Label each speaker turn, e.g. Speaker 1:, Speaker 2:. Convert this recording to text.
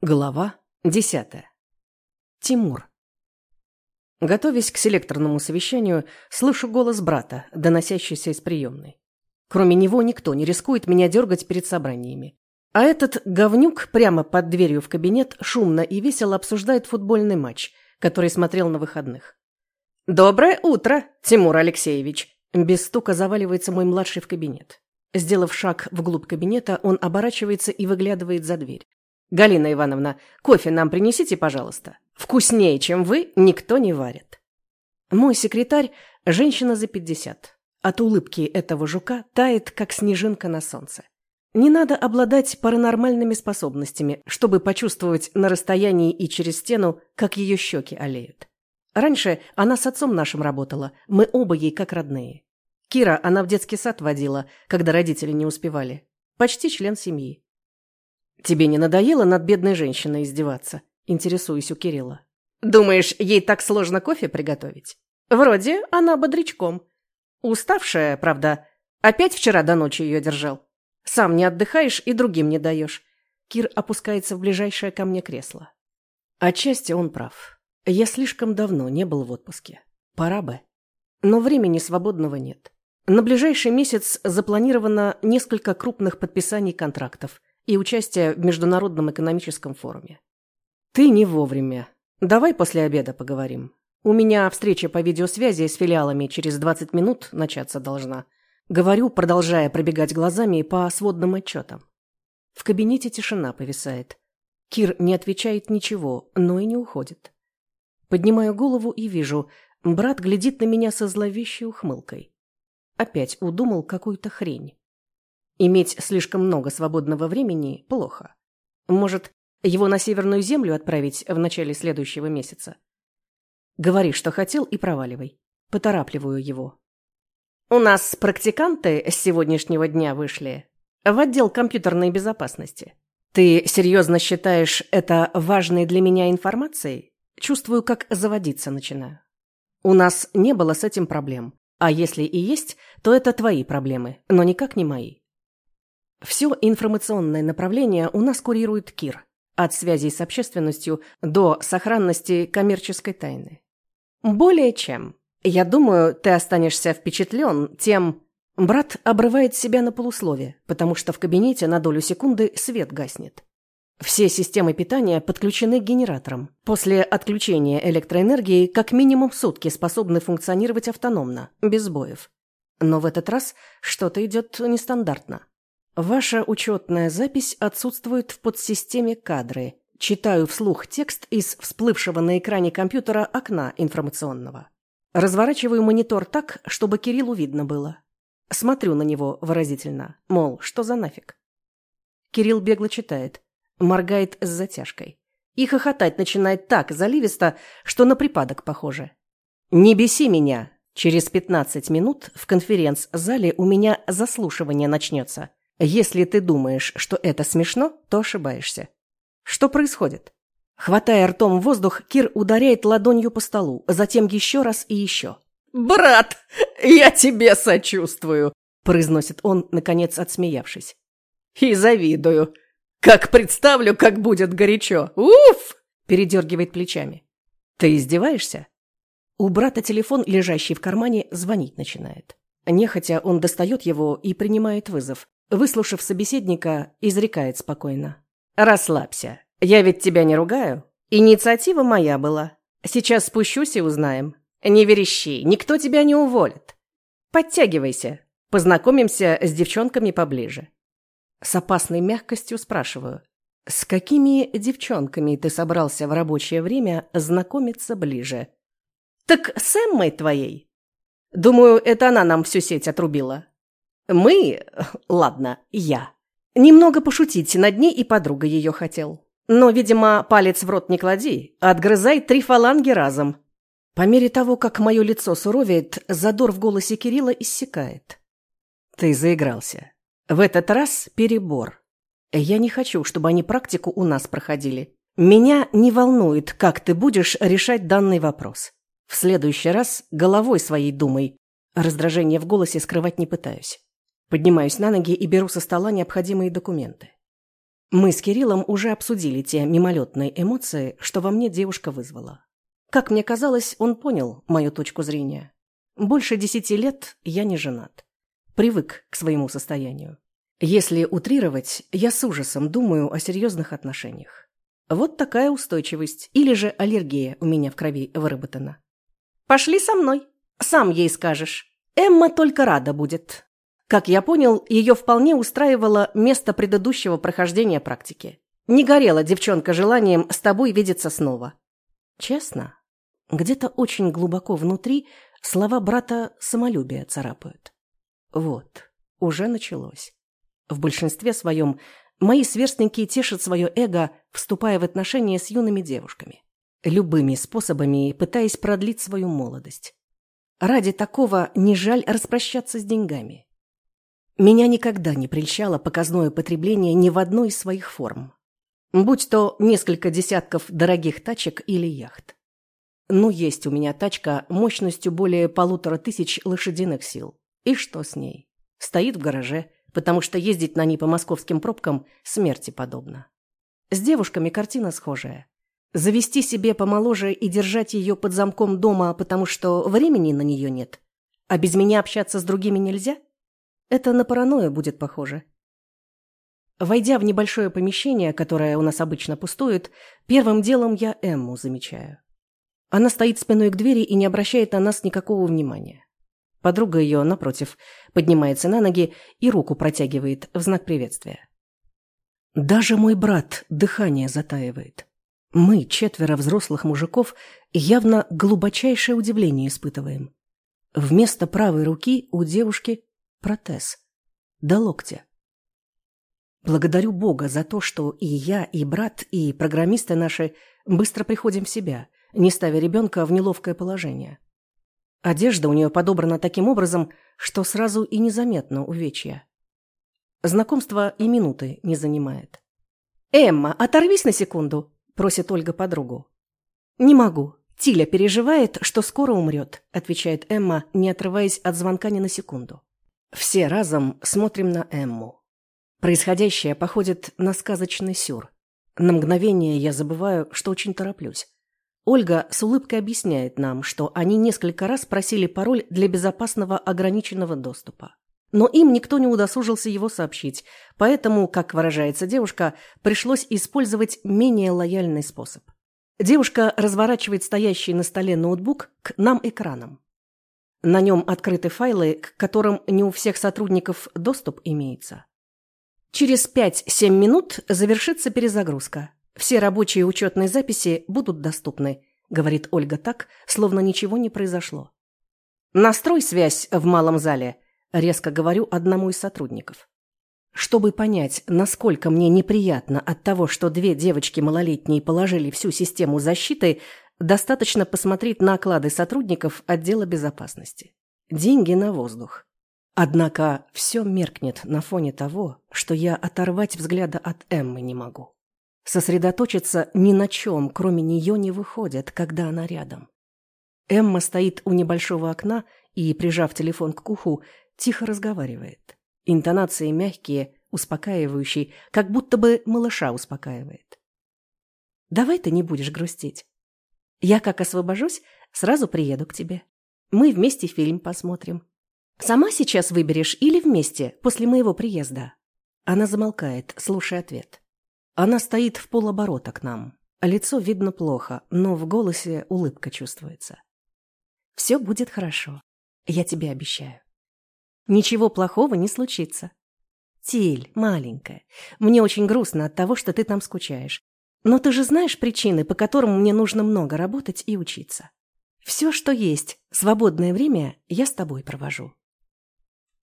Speaker 1: Глава десятая. Тимур. Готовясь к селекторному совещанию, слышу голос брата, доносящийся из приемной. Кроме него никто не рискует меня дергать перед собраниями. А этот говнюк прямо под дверью в кабинет шумно и весело обсуждает футбольный матч, который смотрел на выходных. «Доброе утро, Тимур Алексеевич!» Без стука заваливается мой младший в кабинет. Сделав шаг вглубь кабинета, он оборачивается и выглядывает за дверь. «Галина Ивановна, кофе нам принесите, пожалуйста. Вкуснее, чем вы, никто не варит». Мой секретарь – женщина за пятьдесят. От улыбки этого жука тает, как снежинка на солнце. Не надо обладать паранормальными способностями, чтобы почувствовать на расстоянии и через стену, как ее щеки олеют. Раньше она с отцом нашим работала, мы оба ей как родные. Кира она в детский сад водила, когда родители не успевали. Почти член семьи. «Тебе не надоело над бедной женщиной издеваться?» Интересуюсь у Кирилла. «Думаешь, ей так сложно кофе приготовить?» «Вроде она бодрячком. Уставшая, правда. Опять вчера до ночи ее держал. Сам не отдыхаешь и другим не даешь». Кир опускается в ближайшее ко мне кресло. Отчасти он прав. Я слишком давно не был в отпуске. Пора бы. Но времени свободного нет. На ближайший месяц запланировано несколько крупных подписаний контрактов – и участие в Международном экономическом форуме. Ты не вовремя. Давай после обеда поговорим. У меня встреча по видеосвязи с филиалами через 20 минут начаться должна. Говорю, продолжая пробегать глазами по сводным отчетам. В кабинете тишина повисает. Кир не отвечает ничего, но и не уходит. Поднимаю голову и вижу, брат глядит на меня со зловещей ухмылкой. Опять удумал какую-то хрень. Иметь слишком много свободного времени – плохо. Может, его на Северную Землю отправить в начале следующего месяца? Говори, что хотел, и проваливай. Поторапливаю его. У нас практиканты с сегодняшнего дня вышли в отдел компьютерной безопасности. Ты серьезно считаешь это важной для меня информацией? Чувствую, как заводиться начинаю. У нас не было с этим проблем. А если и есть, то это твои проблемы, но никак не мои. Все информационное направление у нас курирует Кир, от связей с общественностью до сохранности коммерческой тайны. Более чем. Я думаю, ты останешься впечатлен тем... Брат обрывает себя на полуслове, потому что в кабинете на долю секунды свет гаснет. Все системы питания подключены к генераторам. После отключения электроэнергии как минимум сутки способны функционировать автономно, без сбоев. Но в этот раз что-то идет нестандартно. Ваша учетная запись отсутствует в подсистеме кадры. Читаю вслух текст из всплывшего на экране компьютера окна информационного. Разворачиваю монитор так, чтобы Кириллу видно было. Смотрю на него выразительно, мол, что за нафиг. Кирилл бегло читает, моргает с затяжкой. И хохотать начинает так заливисто, что на припадок похоже. «Не беси меня! Через пятнадцать минут в конференц-зале у меня заслушивание начнется. Если ты думаешь, что это смешно, то ошибаешься. Что происходит? Хватая ртом воздух, Кир ударяет ладонью по столу, затем еще раз и еще.
Speaker 2: «Брат, я тебе сочувствую!»
Speaker 1: произносит он, наконец отсмеявшись.
Speaker 2: «И завидую. Как представлю, как будет горячо. Уф!»
Speaker 1: передергивает плечами. «Ты издеваешься?» У брата телефон, лежащий в кармане, звонить начинает. Нехотя он достает его и принимает вызов. Выслушав собеседника, изрекает спокойно. «Расслабься. Я ведь тебя не ругаю. Инициатива моя была. Сейчас спущусь и узнаем. Не верещи, никто тебя не уволит. Подтягивайся. Познакомимся с девчонками поближе». С опасной мягкостью спрашиваю. «С какими девчонками ты собрался в рабочее время знакомиться ближе?»
Speaker 2: «Так с Эммой твоей».
Speaker 1: «Думаю, это она нам всю сеть отрубила.
Speaker 2: Мы, ладно, я,
Speaker 1: немного пошутить над ней и подруга ее хотел. Но, видимо, палец в рот не клади, отгрызай три фаланги разом. По мере того, как мое лицо суровеет, задор в голосе Кирилла иссякает. Ты заигрался. В этот раз перебор. Я не хочу, чтобы они практику у нас проходили. Меня не волнует, как ты будешь решать данный вопрос. В следующий раз головой своей думай. Раздражение в голосе скрывать не пытаюсь. Поднимаюсь на ноги и беру со стола необходимые документы. Мы с Кириллом уже обсудили те мимолетные эмоции, что во мне девушка вызвала. Как мне казалось, он понял мою точку зрения. Больше десяти лет я не женат. Привык к своему состоянию. Если утрировать, я с ужасом думаю о серьезных отношениях. Вот такая устойчивость или же аллергия у меня в крови выработана. «Пошли со мной. Сам ей скажешь. Эмма только рада будет». Как я понял, ее вполне устраивало место предыдущего прохождения практики. Не горела девчонка желанием с тобой видеться снова. Честно, где-то очень глубоко внутри слова брата самолюбия царапают. Вот, уже началось. В большинстве своем мои сверстники тешат свое эго, вступая в отношения с юными девушками. Любыми способами пытаясь продлить свою молодость. Ради такого не жаль распрощаться с деньгами. Меня никогда не прельщало показное потребление ни в одной из своих форм. Будь то несколько десятков дорогих тачек или яхт. Ну, есть у меня тачка мощностью более полутора тысяч лошадиных сил. И что с ней? Стоит в гараже, потому что ездить на ней по московским пробкам смерти подобно. С девушками картина схожая. Завести себе помоложе и держать ее под замком дома, потому что времени на нее нет. А без меня общаться с другими нельзя? Это на паранойю будет похоже. Войдя в небольшое помещение, которое у нас обычно пустует, первым делом я Эмму замечаю. Она стоит спиной к двери и не обращает на нас никакого внимания. Подруга ее, напротив, поднимается на ноги и руку протягивает в знак приветствия. Даже мой брат дыхание затаивает. Мы, четверо взрослых мужиков, явно глубочайшее удивление испытываем. Вместо правой руки у девушки протез. До локтя. Благодарю Бога за то, что и я, и брат, и программисты наши быстро приходим в себя, не ставя ребенка в неловкое положение. Одежда у нее подобрана таким образом, что сразу и незаметно увечья. Знакомство и минуты не занимает. «Эмма, оторвись на секунду!» – просит Ольга подругу. «Не могу. Тиля переживает, что скоро умрет», – отвечает Эмма, не отрываясь от звонка ни на секунду. Все разом смотрим на Эмму. Происходящее походит на сказочный сюр. На мгновение я забываю, что очень тороплюсь. Ольга с улыбкой объясняет нам, что они несколько раз просили пароль для безопасного ограниченного доступа. Но им никто не удосужился его сообщить, поэтому, как выражается девушка, пришлось использовать менее лояльный способ. Девушка разворачивает стоящий на столе ноутбук к нам экраном. На нем открыты файлы, к которым не у всех сотрудников доступ имеется. Через 5-7 минут завершится перезагрузка. Все рабочие учетные записи будут доступны, говорит Ольга так, словно ничего не произошло. Настрой связь в малом зале, резко говорю одному из сотрудников. Чтобы понять, насколько мне неприятно от того, что две девочки малолетние положили всю систему защиты, достаточно посмотреть на оклады сотрудников отдела безопасности. Деньги на воздух. Однако все меркнет на фоне того, что я оторвать взгляда от Эммы не могу. Сосредоточиться ни на чем, кроме нее, не выходит, когда она рядом. Эмма стоит у небольшого окна и, прижав телефон к уху, тихо разговаривает. Интонации мягкие, успокаивающие, как будто бы малыша успокаивает. «Давай ты не будешь грустить. Я, как освобожусь, сразу приеду к тебе. Мы вместе фильм посмотрим. Сама сейчас выберешь или вместе, после моего приезда?» Она замолкает, слушая ответ. Она стоит в полоборота к нам. Лицо видно плохо, но в голосе улыбка чувствуется. «Все будет хорошо. Я тебе обещаю. Ничего плохого не случится. Тиль, маленькая, мне очень грустно от того, что ты там скучаешь. Но ты же знаешь причины, по которым мне нужно много работать и учиться. Все, что есть, свободное время я с тобой провожу.